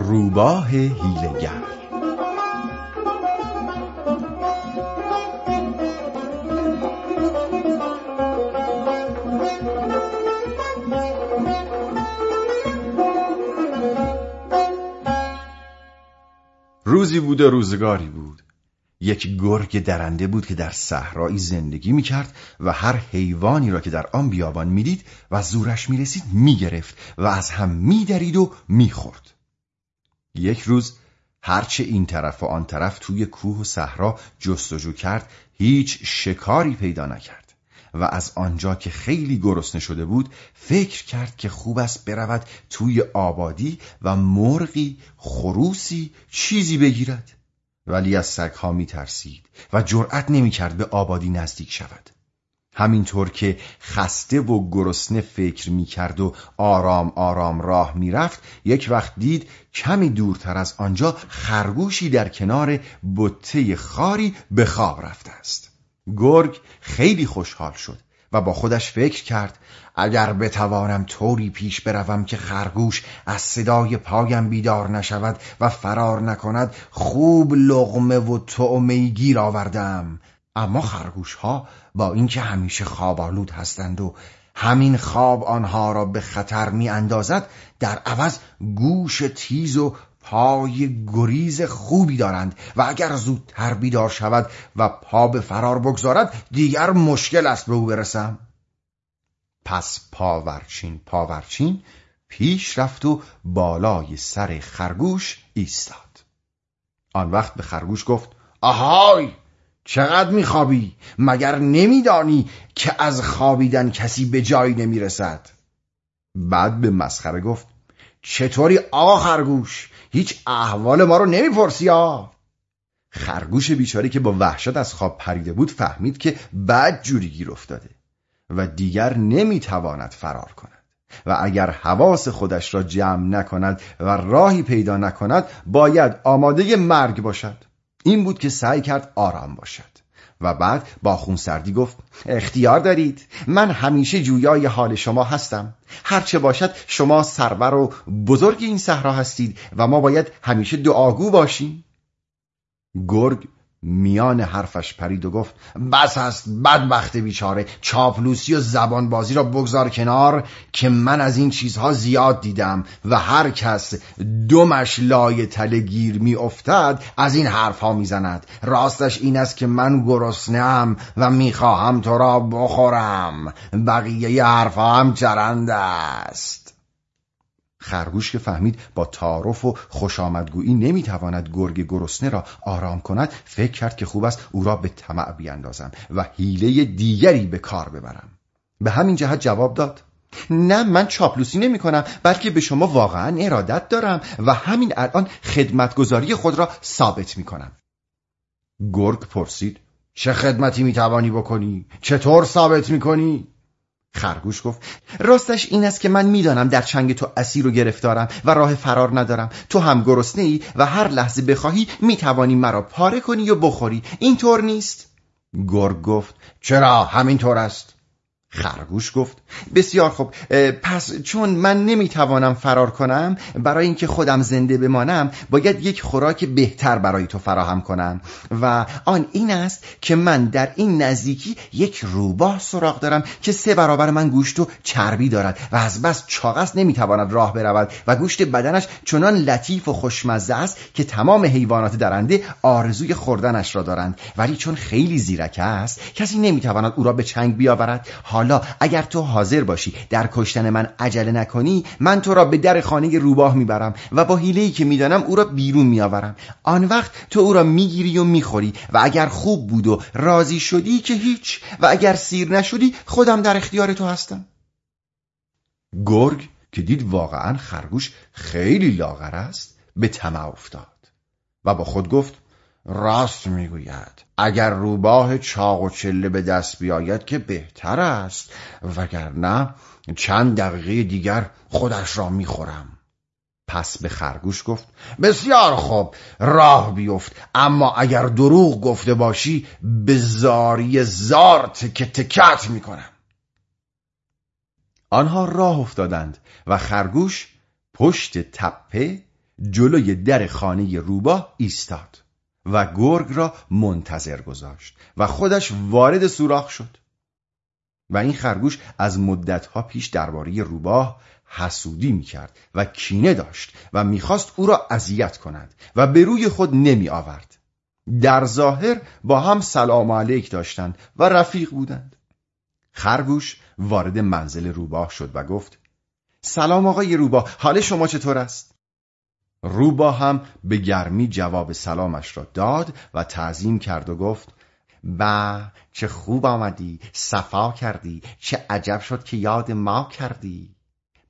روباه هیلگر روزی بود و روزگاری بود یک گرگ درنده بود که در صحرایی زندگی می کرد و هر حیوانی را که در آن بیابان می‌دید و زورش می رسید می گرفت و از هم می درید و می خورد. یک روز هرچه این طرف و آن طرف توی کوه و صحرا جستجو کرد هیچ شکاری پیدا نکرد و از آنجا که خیلی گرسنه شده بود فکر کرد که خوب است برود توی آبادی و مرغی خروسی چیزی بگیرد. ولی از سگها می ترسید و جرأت نمی کرد به آبادی نزدیک شود. همینطور که خسته و گرسنه فکر می کرد و آرام آرام راه می رفت یک وقت دید کمی دورتر از آنجا خرگوشی در کنار بطه خاری به خواب رفته است. گرگ خیلی خوشحال شد و با خودش فکر کرد اگر بتوانم طوری پیش بروم که خرگوش از صدای پایم بیدار نشود و فرار نکند خوب لغمه و طعمه گیر آوردم. اما خرگوش ها با اینکه همیشه خواب آلود هستند و همین خواب آنها را به خطر می اندازد در عوض گوش تیز و پای گریز خوبی دارند و اگر زودتر بیدار شود و پا به فرار بگذارد دیگر مشکل است به او برسم. پس پاورچین پاورچین پیش رفت و بالای سر خرگوش ایستاد. آن وقت به خرگوش گفت آهای! چقدر میخوابی؟ مگر نمیدانی که از خوابیدن کسی به جایی نمی‌رسد؟ بعد به مسخره گفت چطوری آقا خرگوش؟ هیچ احوال ما رو نمی‌پرسی آ خرگوش بیچاره که با وحشت از خواب پریده بود فهمید که بد جوری گیر افتاده و دیگر نمی‌تواند فرار کند و اگر حواس خودش را جمع نکند و راهی پیدا نکند باید آماده مرگ باشد. این بود که سعی کرد آرام باشد. و بعد با خونسردی گفت اختیار دارید. من همیشه جویای حال شما هستم. هرچه باشد شما سرور و بزرگ این صحرا هستید و ما باید همیشه دعاگو باشیم. گرگ میان حرفش پرید و گفت بس است بدبخت بیچاره چاپلوسی و زبانبازی را بگذار کنار که من از این چیزها زیاد دیدم و هر کس دمش لای تله گیر می افتد از این حرفها می‌زند. راستش این است که من گرسنم و می‌خواهم تو را بخورم. بقیه حرفها هم جرند است. خرگوش که فهمید با تعارف و خوش آمدگویی نمی‌تواند گرگ گرسنه را آرام کند فکر کرد که خوب است او را به طمع بیاندازم و حیله دیگری به کار ببرم به همین جهت جواب داد نه من چاپلوسی نمی کنم بلکه به شما واقعا ارادت دارم و همین الان خدمتگذاری خود را ثابت می کنم گرگ پرسید چه خدمتی می توانی بکنی؟ چطور ثابت می کنی؟ خرگوش گفت راستش این است که من می‌دانم در چنگ تو اسیر و گرفتارم و راه فرار ندارم. تو هم گرسنه ای و هر لحظه بخواهی می‌توانی مرا پاره کنی و بخوری. اینطور نیست؟ گرگ گفت چرا؟ همینطور است. خرگوش گفت بسیار خوب پس چون من نمی‌توانم فرار کنم برای اینکه خودم زنده بمانم باید یک خوراک بهتر برای تو فراهم کنم. و آن این است که من در این نزدیکی یک روباه سراغ دارم که سه برابر من گوشت و چربی دارد و از بس چاقس نمی‌تواند راه برود و گوشت بدنش چنان لطیف و خوشمزه است که تمام حیوانات درنده آرزوی خوردنش را دارند. ولی چون خیلی زیرک است کسی نمی‌تواند او را به چنگ بیاورد. حالا اگر تو حاضر باشی در کشتن من عجله نکنی من تو را به در خانه روباه می‌برم و با حیله‌ای که می‌دانم او را بیرون میآورم. آن وقت تو او را می‌گیری و می‌خوری و اگر خوب بود و راضی شدی که هیچ و اگر سیر نشدی خودم در اختیار تو هستم. گرگ که دید واقعا خرگوش خیلی لاغر است به طمع افتاد و با خود گفت راست می‌گوید. اگر روباه چاق و چله به دست بیاید که بهتر است وگرنه چند دقیقه دیگر خودش را می‌خورم. پس به خرگوش گفت بسیار خوب راه بیفت. اما اگر دروغ گفته باشی به زاری زار تکه تکت می‌کنم. آنها راه افتادند و خرگوش پشت تپه جلوی در خانه روباه ایستاد. و گرگ را منتظر گذاشت و خودش وارد سوراخ شد. و این خرگوش از مدتها پیش درباره روباه حسودی می‌کرد و کینه داشت و می‌خواست او را اذیت کند و به روی خود نمی آورد در ظاهر با هم سلام علیک داشتند و رفیق بودند. خرگوش وارد منزل روباه شد و گفت سلام آقای روباه حال شما چطور است؟ روباه هم به گرمی جواب سلامش را داد و تعظیم کرد و گفت با چه خوب آمدی صفا کردی چه عجب شد که یاد ما کردی.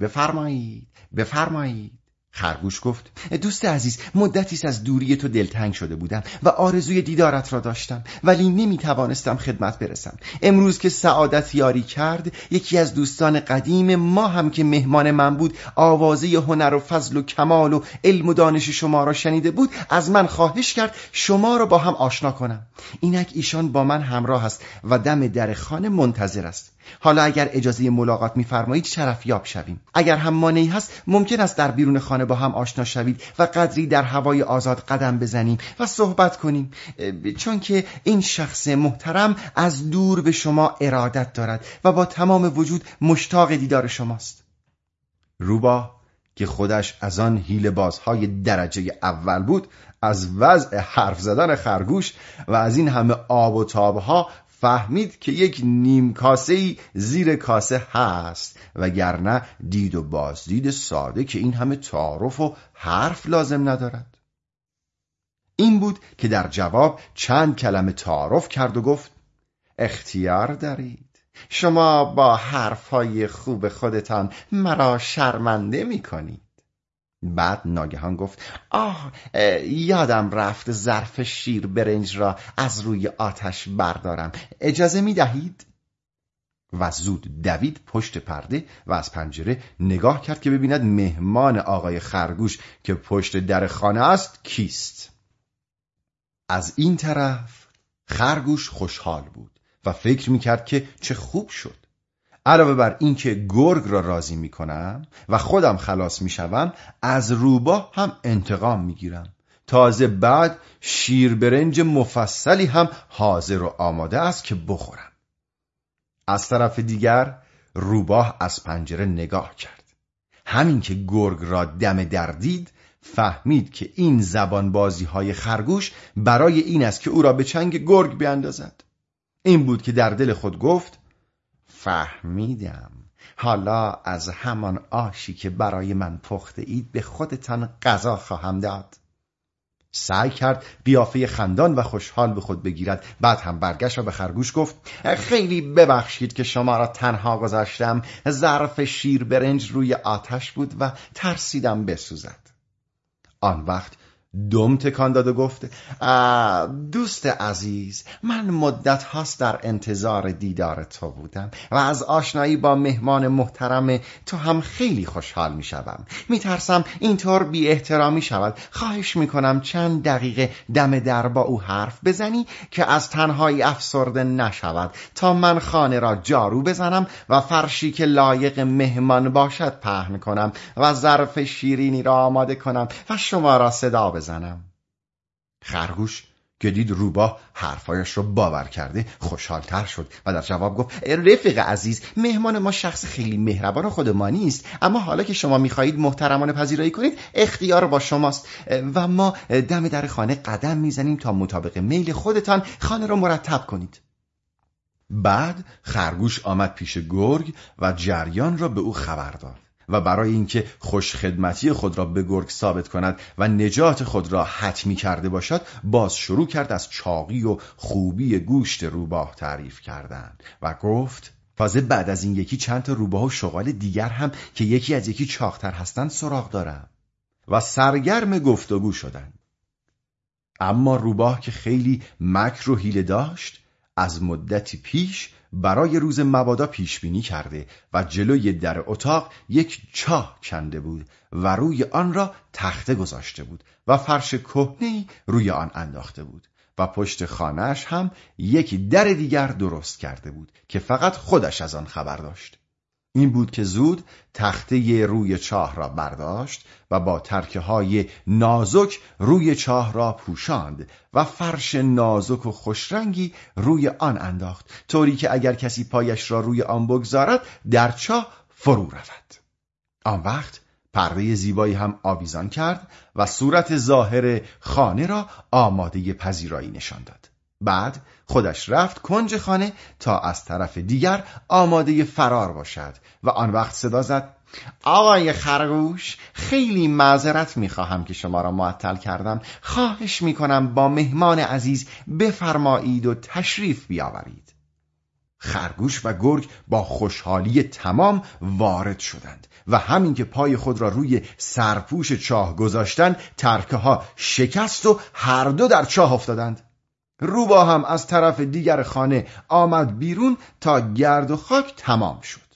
بفرمایید بفرمایید. خرگوش گفت دوست عزیز مدتی از دوری تو دلتنگ شده بودم و آرزوی دیدارت را داشتم ولی نمی توانستم خدمت برسم. امروز که سعادت یاری کرد یکی از دوستان قدیم ما هم که مهمان من بود آوازه هنر و فضل و کمال و علم و دانش شما را شنیده بود از من خواهش کرد شما را با هم آشنا کنم. اینک ایشان با من همراه است و دم در خانه منتظر است. حالا اگر اجازه ملاقات میفرمایید شرف یاب شویم. اگر هم مانعی هست ممکن است در بیرون خانه با هم آشنا شوید و قدری در هوای آزاد قدم بزنیم و صحبت کنیم. چون که این شخص محترم از دور به شما ارادت دارد و با تمام وجود مشتاق دیدار شماست. روبا که خودش از آن هیل بازهای درجه اول بود از وضع حرف زدن خرگوش و از این همه آب و تابها فهمید که یک نیم کاسه زیر کاسه هست وگرنه دید و بازدید ساده که این همه تعارف و حرف لازم ندارد. این بود که در جواب چند کلمه تعارف کرد و گفت اختیار دارید. شما با حرفهای خوب خودتان مرا شرمنده می کنید بعد ناگهان گفت آه یادم رفت ظرف شیر برنج را از روی آتش بردارم. اجازه می دهید؟ و زود دوید پشت پرده و از پنجره نگاه کرد که ببیند مهمان آقای خرگوش که پشت در خانه است کیست. از این طرف خرگوش خوشحال بود و فکر می‌کرد که چه خوب شد. علاوه بر اینکه گرگ را راضی می‌کنم و خودم خلاص می‌شوم از روباه هم انتقام می‌گیرم. تازه بعد شیر برنج مفصلی هم حاضر و آماده است که بخورم. از طرف دیگر روباه از پنجره نگاه کرد. همین که گرگ را دم دردید فهمید که این زبان بازی های خرگوش برای این است که او را به چنگ گرگ بیندازد. این بود که در دل خود گفت فهمیدم. حالا از همان آشی که برای من پخته اید به خودتان غذا خواهم داد. سعی کرد قیافه خندان و خوشحال به خود بگیرد. بعد هم برگشت و به خرگوش گفت خیلی ببخشید که شما را تنها گذاشتم. ظرف شیر برنج روی آتش بود و ترسیدم بسوزد. آن وقت دم تکان داد و گفت دوست عزیز من مدت هاست در انتظار دیدار تو بودم و از آشنایی با مهمان محترم تو هم خیلی خوشحال می شوم می ترسم اینطور بی احترامی شود. خواهش می کنم چند دقیقه دم در با او حرف بزنی که از تنهایی افسرده نشود. تا من خانه را جارو بزنم و فرشی که لایق مهمان باشد پهن کنم و ظرف شیرینی را آماده کنم و شما را صدا بزنم. بزنم. خرگوش که دید روباه حرفایش رو باور کرده خوشحالتر شد و در جواب گفت رفیق عزیز مهمان ما شخص خیلی مهربان خودمانی است اما حالا که شما می‌خواهید محترمانه پذیرایی کنید اختیار با شماست. و ما دم در خانه قدم می‌زنیم تا مطابق میل خودتان خانه را مرتب کنید. بعد خرگوش آمد پیش گرگ و جریان را به او خبر داد. و برای اینکه خوشخدمتی خود را به گرگ ثابت کند و نجات خود را حتمی کرده باشد باز شروع کرد از چاقی و خوبی گوشت روباه تعریف کردن. و گفت تازه بعد از این یکی چند تا روباه و شغال دیگر هم که یکی از یکی چاختر هستند سراغ دارم. و سرگرم گفتگو شدند. اما روباه که خیلی مکر و حیله داشت از مدتی پیش برای روز مبادا پیش بینی کرده و جلوی در اتاق یک چاه کنده بود و روی آن را تخته گذاشته بود و فرش کهنه روی آن انداخته بود و پشت خانهش هم یک در دیگر درست کرده بود که فقط خودش از آن خبر داشت. این بود که زود تخته روی چاه را برداشت و با ترکه های نازک روی چاه را پوشاند و فرش نازک و خوشرنگی روی آن انداخت طوری که اگر کسی پایش را روی آن بگذارد در چاه فرو رود. آن وقت پرده زیبایی هم آویزان کرد و صورت ظاهر خانه را آماده پذیرایی نشان داد. بعد خودش رفت کنج خانه تا از طرف دیگر آماده فرار باشد و آن وقت صدا زد آقای خرگوش خیلی معذرت می‌خواهم که شما را معطل کردم. خواهش می‌کنم با مهمان عزیز بفرمایید و تشریف بیاورید. خرگوش و گرگ با خوشحالی تمام وارد شدند و همین که پای خود را روی سرپوش چاه گذاشتند ترکه ها شکست و هر دو در چاه افتادند. روبا هم از طرف دیگر خانه آمد بیرون تا گرد و خاک تمام شد.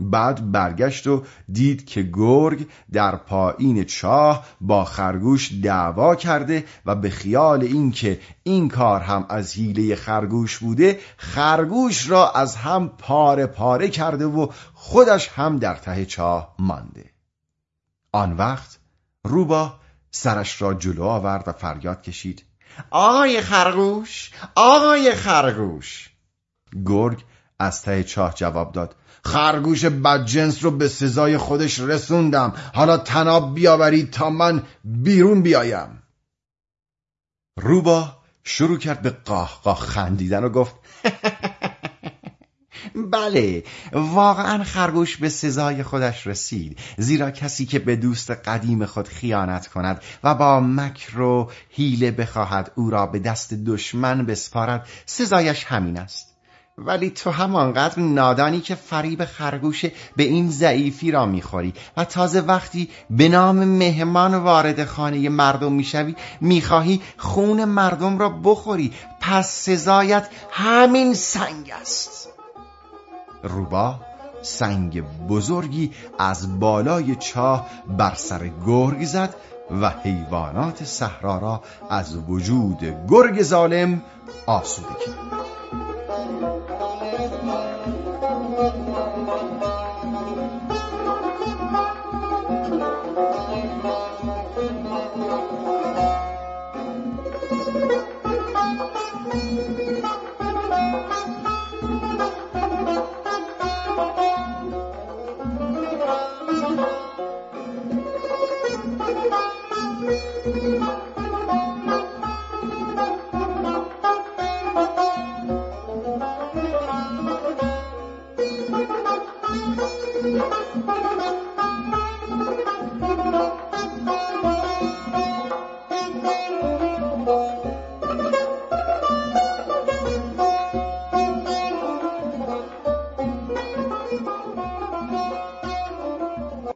بعد برگشت و دید که گرگ در پایین چاه با خرگوش دعوا کرده و به خیال اینکه این کار هم از حیله خرگوش بوده خرگوش را از هم پاره پاره کرده و خودش هم در ته چاه مانده. آن وقت روبا سرش را جلو آورد و فریاد کشید. آقای خرگوش آقای خرگوش. گرگ از ته چاه جواب داد. خرگوش بدجنس رو به سزای خودش رسوندم. حالا تناب بیاورید تا من بیرون بیایم. روبا شروع کرد به قاه خندیدن و گفت بله واقعا خرگوش به سزای خودش رسید زیرا کسی که به دوست قدیم خود خیانت کند و با مکر و حیله بخواهد او را به دست دشمن بسپارد سزایش همین است. ولی تو همانقدر نادانی که فریب خرگوش به این ضعیفی را می‌خوری و تازه وقتی به نام مهمان وارد خانه مردم می‌شوی می‌خواهی خون مردم را بخوری پس سزایت همین سنگ است. روبا سنگ بزرگی از بالای چاه بر سر گرگ زد و حیوانات صحرا را از وجود گرگ ظالم آسوده کرد.